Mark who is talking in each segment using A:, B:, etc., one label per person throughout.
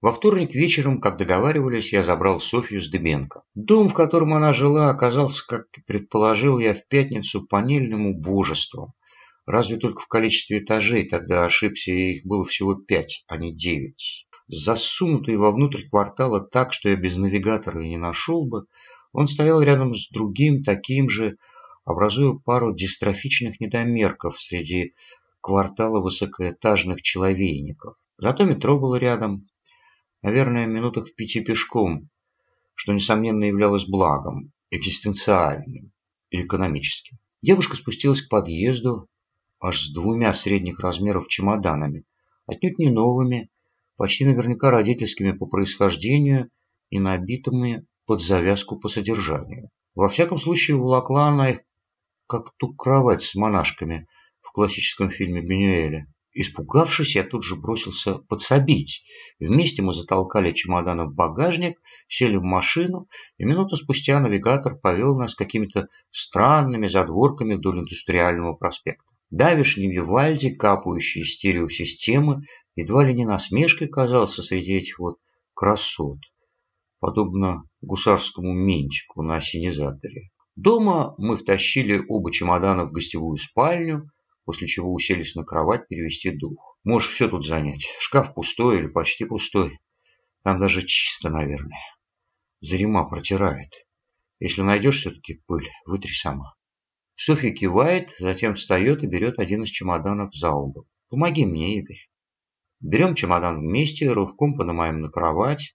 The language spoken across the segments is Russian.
A: Во вторник вечером, как договаривались, я забрал Софью с Дыбенко. Дом, в котором она жила, оказался, как предположил я в пятницу, панельным убожеством. Разве только в количестве этажей, тогда ошибся, их было всего пять, а не девять. Засунутый вовнутрь квартала так, что я без навигатора и не нашел бы, он стоял рядом с другим таким же, образуя пару дистрофичных недомерков среди квартала высокоэтажных человейников. Зато метро было рядом, наверное, минутах в пяти пешком, что, несомненно, являлось благом, экзистенциальным и экономическим. Девушка спустилась к подъезду аж с двумя средних размеров чемоданами, отнюдь не новыми, почти наверняка родительскими по происхождению и набитыми под завязку по содержанию. Во всяком случае, волокла она их, как ту кровать с монашками в классическом фильме Бенюэля. Испугавшись, я тут же бросился подсобить. Вместе мы затолкали чемоданы в багажник, сели в машину, и минуту спустя навигатор повел нас какими-то странными задворками вдоль индустриального проспекта. Давишний Вивальди, капающий из стереосистемы, едва ли не насмешкой казался среди этих вот красот подобно гусарскому ментику на осенизаторе. Дома мы втащили оба чемодана в гостевую спальню, после чего уселись на кровать перевести дух. Можешь все тут занять. Шкаф пустой или почти пустой. Там даже чисто, наверное. Зарима протирает. Если найдешь все-таки пыль, вытри сама. Софья кивает, затем встает и берет один из чемоданов за угол. Помоги мне, Игорь. Берем чемодан вместе, рывком поднимаем на кровать,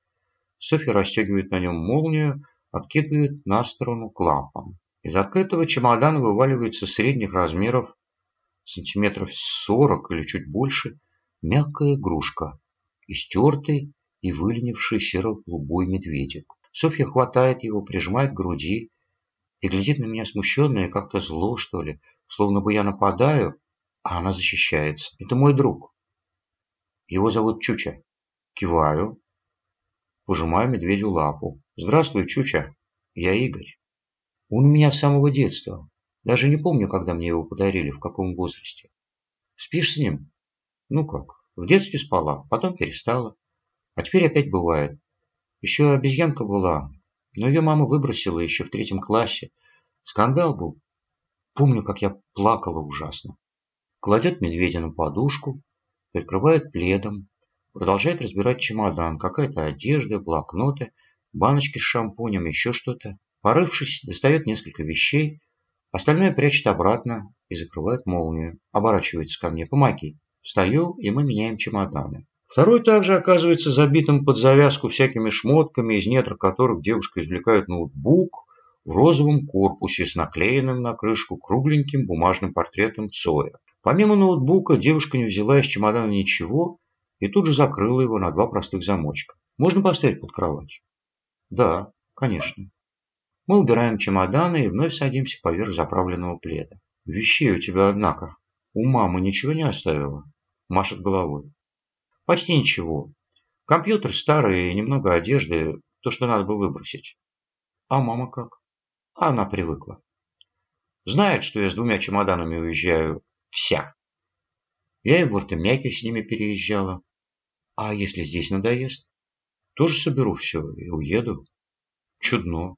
A: Софья расстегивает на нем молнию, откидывает на сторону клапан. Из открытого чемодана вываливается средних размеров, сантиметров сорок или чуть больше, мягкая игрушка, истертый и выленивший серо-голубой медведик. Софья хватает его, прижимает к груди и глядит на меня смущенно и как-то зло, что ли, словно бы я нападаю, а она защищается. Это мой друг. Его зовут Чуча. Киваю, Пожимаю медведю лапу. «Здравствуй, Чуча. Я Игорь. Он у меня с самого детства. Даже не помню, когда мне его подарили, в каком возрасте. Спишь с ним? Ну как, в детстве спала, потом перестала. А теперь опять бывает. Еще обезьянка была, но ее мама выбросила еще в третьем классе. Скандал был. Помню, как я плакала ужасно. Кладет медведя на подушку, прикрывает пледом, Продолжает разбирать чемодан. Какая-то одежда, блокноты, баночки с шампунем, еще что-то. Порывшись, достает несколько вещей. Остальное прячет обратно и закрывает молнию. Оборачивается ко мне. Помоги. Встаю, и мы меняем чемоданы. Второй также оказывается забитым под завязку всякими шмотками, из недр которых девушка извлекает ноутбук в розовом корпусе с наклеенным на крышку кругленьким бумажным портретом Цоя. Помимо ноутбука девушка не взяла из чемодана ничего, и тут же закрыла его на два простых замочка. Можно поставить под кровать? Да, конечно. Мы убираем чемоданы и вновь садимся поверх заправленного пледа. Вещей у тебя, однако. У мамы ничего не оставила? Машет головой. Почти ничего. Компьютер старый, немного одежды, то, что надо бы выбросить. А мама как? Она привыкла. Знает, что я с двумя чемоданами уезжаю вся. Я и в Артемяке с ними переезжала. А если здесь надоест? Тоже соберу все и уеду. Чудно.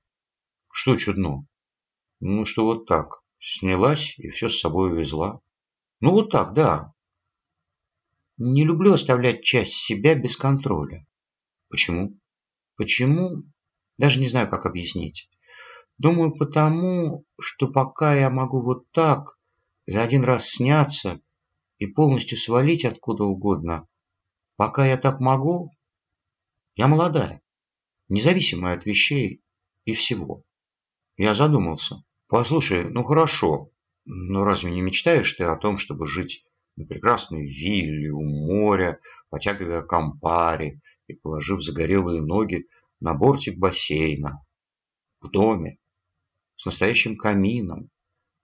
A: Что чудно? Ну, что вот так. Снялась и все с собой увезла. Ну, вот так, да. Не люблю оставлять часть себя без контроля. Почему? Почему? Даже не знаю, как объяснить. Думаю, потому, что пока я могу вот так за один раз сняться и полностью свалить откуда угодно. Пока я так могу, я молодая, независимая от вещей и всего. Я задумался. Послушай, ну хорошо, но разве не мечтаешь ты о том, чтобы жить на прекрасной вилле у моря, потягивая компари и положив загорелые ноги на бортик бассейна, в доме, с настоящим камином,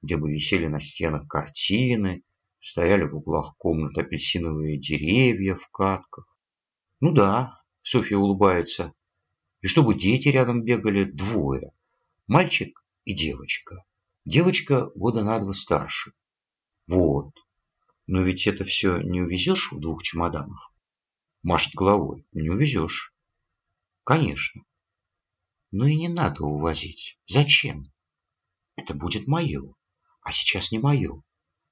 A: где бы висели на стенах картины, Стояли в углах комнат апельсиновые деревья в катках. Ну да, Софья улыбается. И чтобы дети рядом бегали двое. Мальчик и девочка. Девочка года на два старше. Вот. Но ведь это все не увезешь в двух чемоданах. Машет головой. Не увезешь. Конечно. Но и не надо увозить. Зачем? Это будет мое. А сейчас не мое.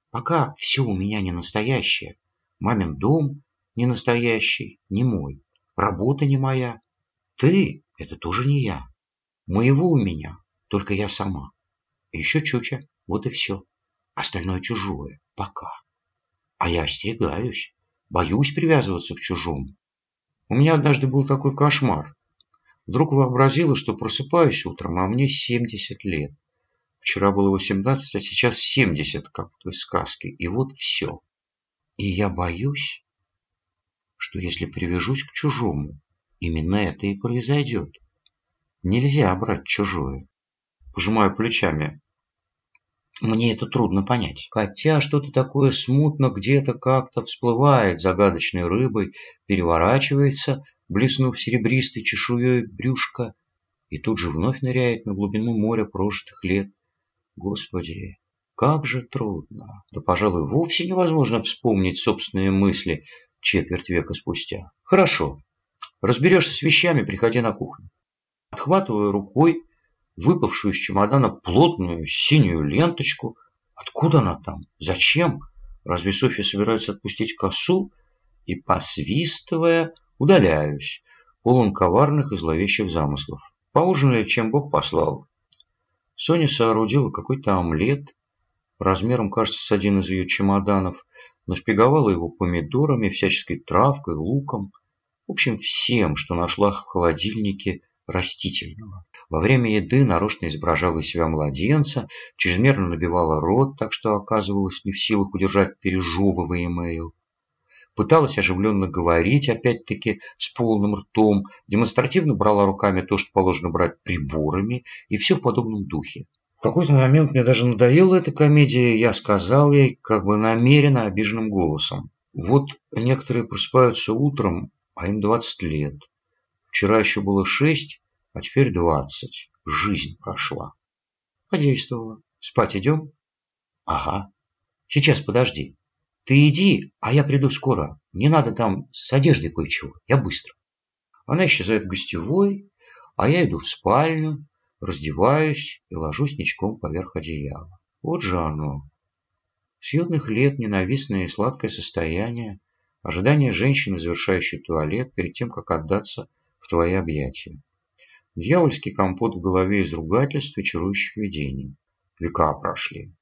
A: Пока все у меня не настоящее. Мамин дом не настоящий, не мой. Работа не моя. Ты — это тоже не я. Моего у меня только я сама. И еще чуча. Вот и все. Остальное чужое. Пока. А я остерегаюсь. Боюсь привязываться к чужому. У меня однажды был такой кошмар. Вдруг вообразила, что просыпаюсь утром, а мне 70 лет. Вчера было 18, а сейчас 70, как в той сказке. И вот все. И я боюсь, что если привяжусь к чужому, именно это и произойдет. Нельзя брать чужое. Пожимаю плечами. Мне это трудно понять. Хотя что-то такое смутно где-то как-то всплывает загадочной рыбой, переворачивается, блеснув серебристой чешуей брюшка, и тут же вновь ныряет на глубину моря прожитых лет. Господи, как же трудно. Да, пожалуй, вовсе невозможно вспомнить собственные мысли четверть века спустя. Хорошо. Разберешься с вещами, приходи на кухню. Отхватываю рукой выпавшую из чемодана плотную синюю ленточку. Откуда она там? Зачем? Разве Софья собирается отпустить косу? И, посвистывая, удаляюсь, полон коварных и зловещих замыслов. Поужинали, чем Бог послал. Соня соорудила какой-то омлет, размером, кажется, с один из ее чемоданов, нашпиговала его помидорами, всяческой травкой, луком, в общем, всем, что нашла в холодильнике растительного. Во время еды нарочно изображала из себя младенца, чрезмерно набивала рот, так что оказывалась не в силах удержать пережевываемую. Пыталась оживленно говорить, опять-таки, с полным ртом, демонстративно брала руками то, что положено брать приборами, и все в подобном духе. В какой-то момент мне даже надоела эта комедия, я сказал ей, как бы намеренно обиженным голосом. Вот некоторые просыпаются утром, а им 20 лет. Вчера еще было шесть, а теперь двадцать. Жизнь прошла. Подействовала. Спать идем? Ага. Сейчас подожди. Ты иди, а я приду скоро. Не надо там с одеждой кое-чего. Я быстро. Она исчезает в гостевой, а я иду в спальню, раздеваюсь и ложусь ничком поверх одеяла. Вот же оно. С юных лет ненавистное и сладкое состояние, ожидание женщины, завершающей туалет, перед тем, как отдаться твои объятия. Дьявольский компот в голове из ругательств и чарующих видений. Века прошли.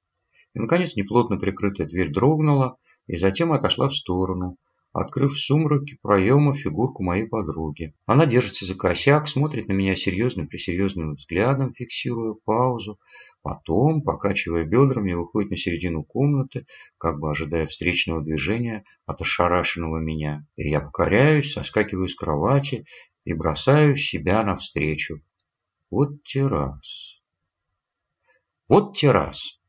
A: И, наконец, неплотно прикрытая дверь дрогнула и затем отошла в сторону, открыв в сумраке проема фигурку моей подруги. Она держится за косяк, смотрит на меня серьезным-пресерьезным взглядом, фиксируя паузу. Потом, покачивая бедрами, выходит на середину комнаты, как бы ожидая встречного движения от ошарашенного меня. И я покоряюсь, соскакиваю с кровати и бросаю себя навстречу. Вот террас. Вот террас.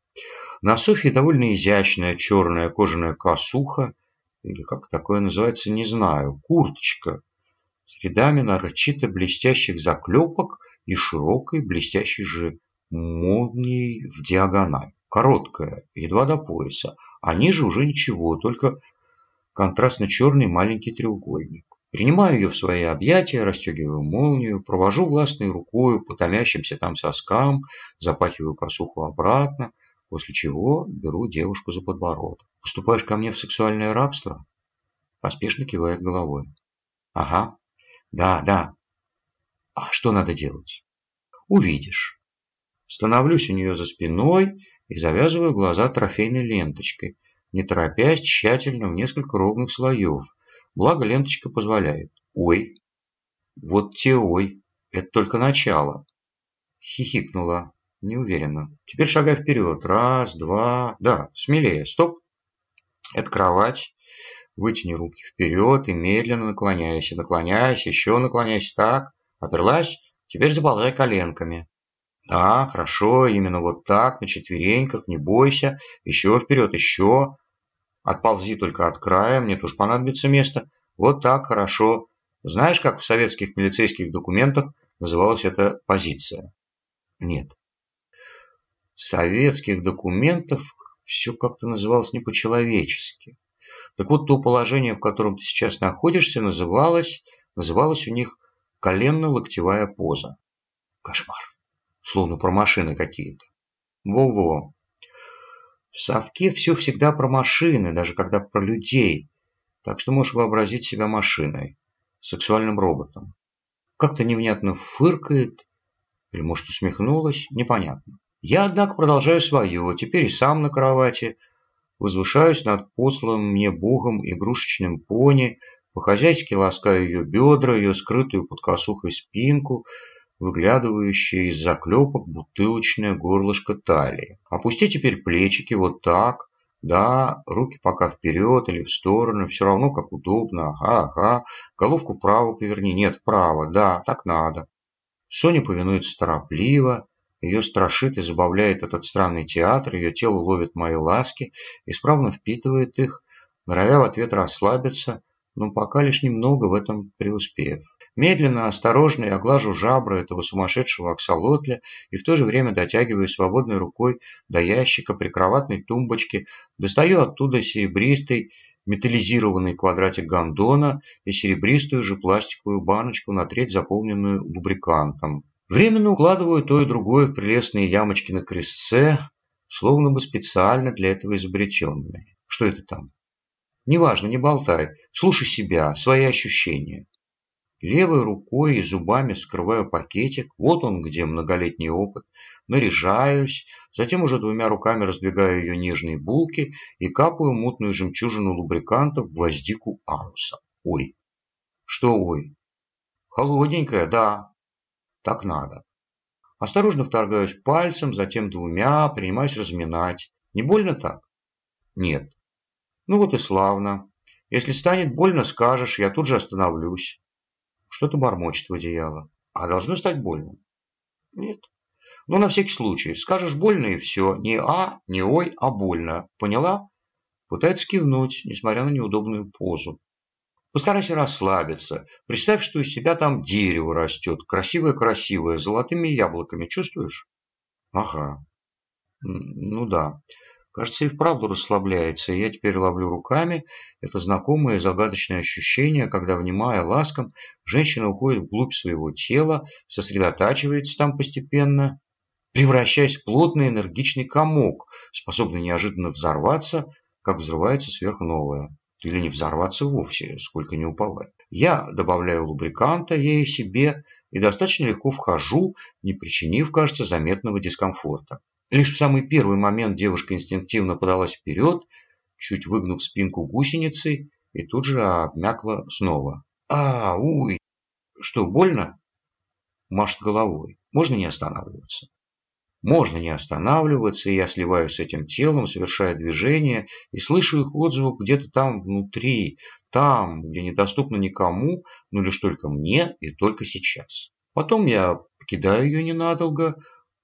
A: На Софье довольно изящная черная кожаная косуха, или как такое называется, не знаю, курточка, с рядами нарочито блестящих заклепок и широкой блестящей же молнией в диагональ. Короткая, едва до пояса, а ниже уже ничего, только контрастно-черный маленький треугольник. Принимаю ее в свои объятия, расстегиваю молнию, провожу властной рукой по томящимся там соскам, запахиваю косуху обратно, после чего беру девушку за подбородок. «Поступаешь ко мне в сексуальное рабство?» Поспешно кивает головой. «Ага, да, да. А что надо делать?» «Увидишь». Становлюсь у нее за спиной и завязываю глаза трофейной ленточкой, не торопясь тщательно в несколько ровных слоев – Благо ленточка позволяет. Ой. Вот те ой. Это только начало. Хихикнула. Неуверенно. Теперь шагай вперед. Раз, два. Да, смелее. Стоп. Это кровать. Вытяни руки вперед и медленно наклоняйся. Наклоняйся, еще наклоняйся. Так. Оперлась. Теперь заползай коленками. Да, хорошо, именно вот так, на четвереньках, не бойся. Еще вперед, еще. Отползи только от края, мне тоже понадобится место. Вот так, хорошо. Знаешь, как в советских милицейских документах называлась эта позиция? Нет. В советских документах все как-то называлось не по-человечески. Так вот, то положение, в котором ты сейчас находишься, называлось, называлось у них коленно-локтевая поза. Кошмар. Словно про машины какие-то. Во-во. В совке все всегда про машины, даже когда про людей. Так что можешь вообразить себя машиной, сексуальным роботом. Как-то невнятно фыркает, или, может, усмехнулась, непонятно. Я, однако, продолжаю свое, теперь и сам на кровати, возвышаюсь над посланным мне богом игрушечным пони, по-хозяйски ласкаю ее бедра, ее скрытую под косухой спинку, выглядывающее из заклепок бутылочное горлышко талии. Опусти теперь плечики вот так, да, руки пока вперед или в сторону, все равно как удобно, ага, ага, головку вправо поверни, нет, вправо, да, так надо. Соня повинуется торопливо, ее страшит и забавляет этот странный театр, ее тело ловит мои ласки, исправно впитывает их, норовя в ответ расслабиться, но пока лишь немного в этом преуспев. Медленно, осторожно я глажу жабры этого сумасшедшего аксолотля и в то же время дотягиваю свободной рукой до ящика прикроватной тумбочки, достаю оттуда серебристый металлизированный квадратик гондона и серебристую же пластиковую баночку на треть заполненную лубрикантом. Временно укладываю то и другое в прелестные ямочки на крестце, словно бы специально для этого изобретенные. Что это там? Неважно, не болтай. Слушай себя, свои ощущения. Левой рукой и зубами вскрываю пакетик. Вот он, где многолетний опыт. Наряжаюсь. Затем уже двумя руками раздвигаю ее нежные булки и капаю мутную жемчужину лубриканта в гвоздику ануса. Ой. Что ой? Холодненькая, да. Так надо. Осторожно вторгаюсь пальцем, затем двумя, принимаюсь разминать. Не больно так? Нет. Ну вот и славно. Если станет больно, скажешь, я тут же остановлюсь. Что-то бормочет в одеяло. А должно стать больно? Нет. Ну, на всякий случай. Скажешь больно и все. Не а, не ой, а больно. Поняла? Пытается кивнуть, несмотря на неудобную позу. Постарайся расслабиться. Представь, что из себя там дерево растет. Красивое-красивое, золотыми яблоками. Чувствуешь? Ага. Ну да. Кажется, и вправду расслабляется, и я теперь ловлю руками это знакомое загадочное ощущение, когда, внимая ласком, женщина уходит вглубь своего тела, сосредотачивается там постепенно, превращаясь в плотный энергичный комок, способный неожиданно взорваться, как взрывается сверхновая. Или не взорваться вовсе, сколько не уповает. Я добавляю лубриканта ей себе и достаточно легко вхожу, не причинив, кажется, заметного дискомфорта. Лишь в самый первый момент девушка инстинктивно подалась вперед, чуть выгнув спинку гусеницы, и тут же обмякла снова. «А, уй! Что, больно?» Машет головой. «Можно не останавливаться?» Можно не останавливаться, и я сливаюсь с этим телом, совершая движение, и слышу их отзвук где-то там внутри, там, где недоступно никому, но лишь только мне и только сейчас. Потом я покидаю ее ненадолго,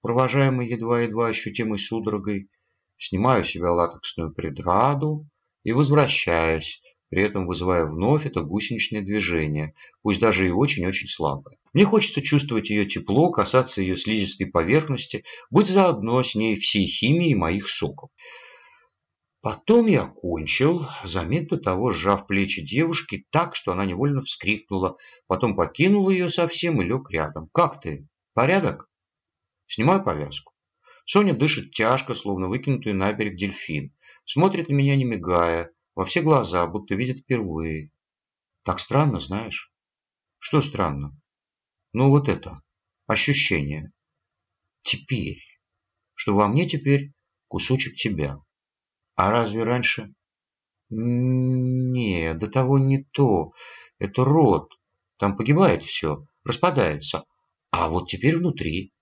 A: провожаемый едва-едва ощутимой судорогой, снимаю с себя латексную преграду и возвращаюсь, при этом вызывая вновь это гусеничное движение, пусть даже и очень-очень слабое. Мне хочется чувствовать ее тепло, касаться ее слизистой поверхности, быть заодно с ней всей химией моих соков. Потом я кончил, заметно того сжав плечи девушки так, что она невольно вскрикнула, потом покинул ее совсем и лег рядом. «Как ты? Порядок?» Снимаю повязку. Соня дышит тяжко, словно выкинутый на берег дельфин. Смотрит на меня, не мигая, во все глаза, будто видит впервые. Так странно, знаешь? Что странно? Ну вот это, ощущение. Теперь. Что во мне теперь кусочек тебя. А разве раньше? Не, до того не то. Это рот. Там погибает все, распадается. А вот теперь внутри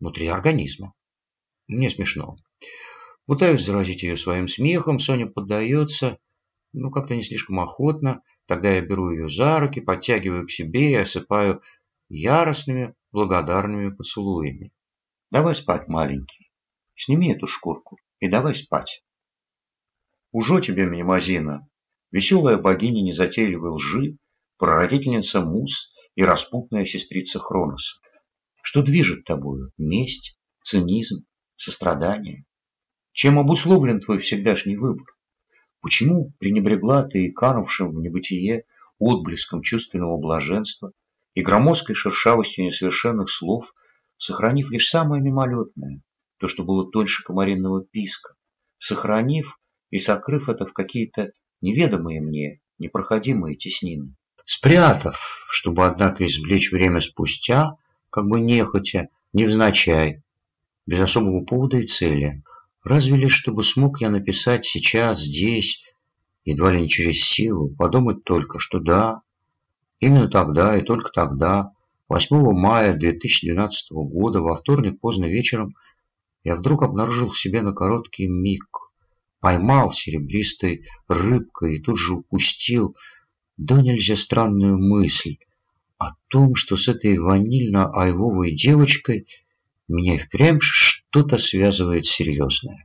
A: внутри организма. Мне смешно. Пытаюсь заразить ее своим смехом, Соня поддается, ну, как-то не слишком охотно. Тогда я беру ее за руки, подтягиваю к себе и осыпаю яростными, благодарными поцелуями. Давай спать, маленький. Сними эту шкурку и давай спать. Ужо тебе, Минимазина, веселая богиня незатейливой лжи, прародительница Мус и распутная сестрица Хроноса. Что движет тобою? Месть, цинизм, сострадание? Чем обусловлен твой всегдашний выбор? Почему пренебрегла ты и канувшим в небытие отблеском чувственного блаженства и громоздкой шершавостью несовершенных слов, сохранив лишь самое мимолетное, то, что было тоньше комаринного писка, сохранив и сокрыв это в какие-то неведомые мне, непроходимые теснины. Спрятав, чтобы, однако, извлечь время спустя, как бы нехотя, невзначай, без особого повода и цели. Разве лишь, чтобы смог я написать сейчас, здесь, едва ли не через силу, подумать только, что да, именно тогда и только тогда, 8 мая 2012 года, во вторник поздно вечером, я вдруг обнаружил в себе на короткий миг, поймал серебристой рыбкой и тут же упустил, да нельзя странную мысль о том, что с этой ванильно-айвовой девочкой меня впрямь что-то связывает серьезное.